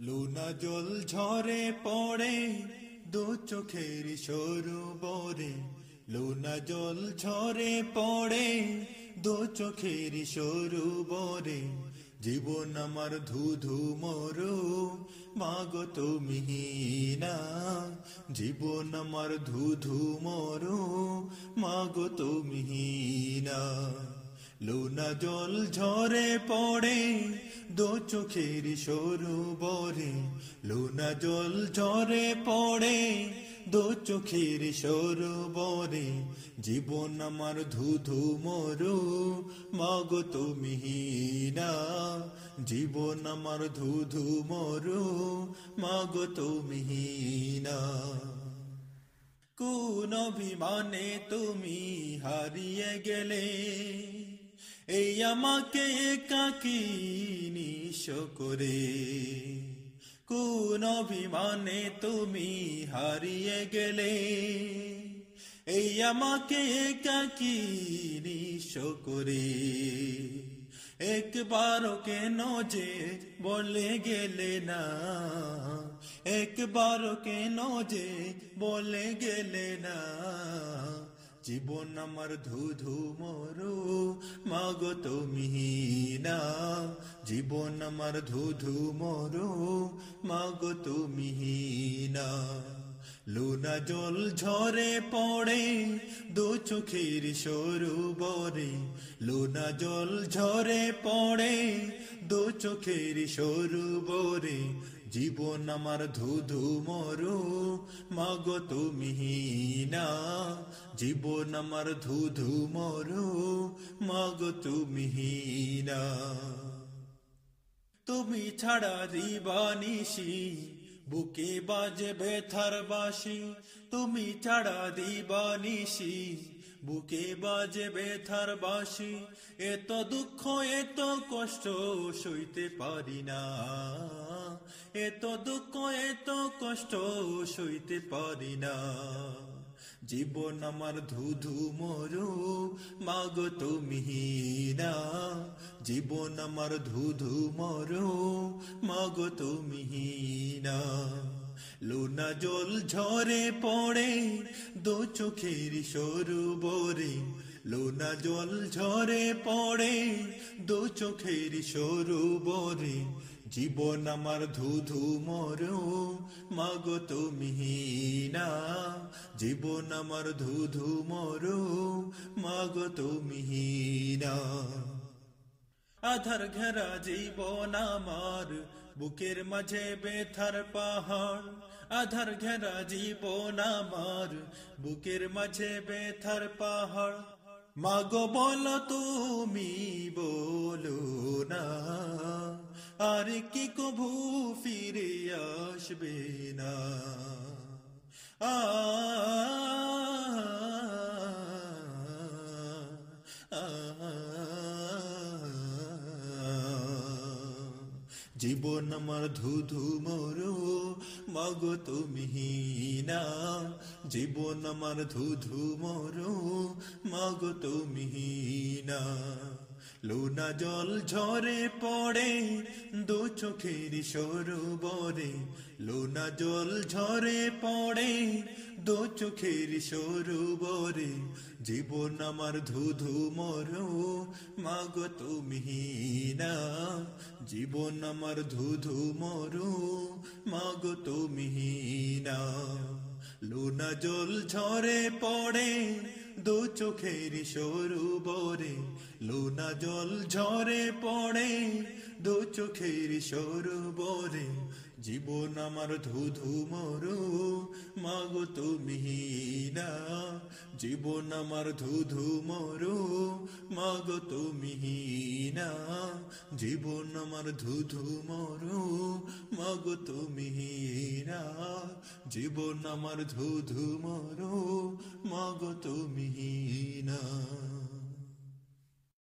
Luna জল ঝরে পড়ে, দু চোখের সরু বরে। লুনা জল ঝরে পড়ে, দু চোখের সরু বরে। জীবন আমার ধু মরু, মাগো তুমি না। জীবন আমার ধু ধু মরু, মাগো তুমি না। লুনা জল ঝরে পড়ে, দো চোখের সরু বরে। লুনা জল ঝরে পড়ে, দো চোখের সরু বরে। জীবন আমার ধু ধু মরু, মাগো তুমি না জীবন আমার ধু ধু মরু, মাগো তুমি না কোন অভিমানে তুমি হারিয়ে গেলে এই আমাকে একাকি নিশ করে। কোন অভিমানে তুমি হারিয়ে গেলে? এই আমাকে একাকি নিশ করে। একবার কেন যে বলে গেলে না? একবার কেন যে বলে গেলে না? জীবন আমার ধু ধু মরু, মাগো তুমি না। জীবন আমার ধু ধু মরু, মাগো তুমি না। লুনা জল ঝরে পড়ে, দু চোখের সরু বরে। লুনা জল ঝরে পড়ে, দু চোখের সরু বরে। জীবন আমার ধু ধু মরু, মাগো তুমি না। জীবন আমার ধু ধু মরু, মাগো তুমি না। তুমি ছাড়া দিবানিসি বুকে বাজে বেথার বাসি তুমি ছাড়া দিবানিসি বুকে বাজে বেথার বাসি এত দুঃখ এত কষ্ট, সইতে পারি না। এত দুঃখ এত কষ্ট, সইতে পারি না। জীবন আমার ধু ধু মরু মাগো তুমি না জীবন আমার ধু ধু মরু মাগো তুমি না লুনা জল ঝরে পড়ে, দু চোখের সরু বরে। লোনা জল ঝরে পড়ে, দু চোখের সরু বরে। জীবন আমার ধু ধু মরু, মাগো তুমি না জীবন আমার ধু ধু মরু, মাগো তুমি না আধার ঘেরা জীবন আমার বুকের মাঝে বেথার পাহাড়, আধার ঘেরা জীবন আমার। বুকের মাঝে বেথার পাহাড়, মাগো বলো তুমি বলো না। আর কি কভু ফিরে আসবে না। আ জীবন আমার ধু ধু মরু মাগো তুমি না। জীবন আমার ধু ধু মরু মাগো তুমি না। লুনা জল ঝরে পড়ে, দু চোখের সরু বরে। লুনা জল ঝরে পড়ে, দু চোখের সরু বরে। জীবন আমার ধু ধু মরু মাগো তুমি জীবন আমার ধুধু মরু মাগো তুমি না লুনা জল ঝরে পড়ে দু চোখের সরু বরে, লোনা জল ঝরে পড়ে। দু চোখের সরু বরে, জীবন আমার ধু ধু মরু। মাগো তুমি না, জীবন আমার ধু ধু মরু। মাগো তুমি না, জীবন আমার ধু ধু মরু। মাগো তুমি জীবন আমার ধু মগ মাগো তুমি না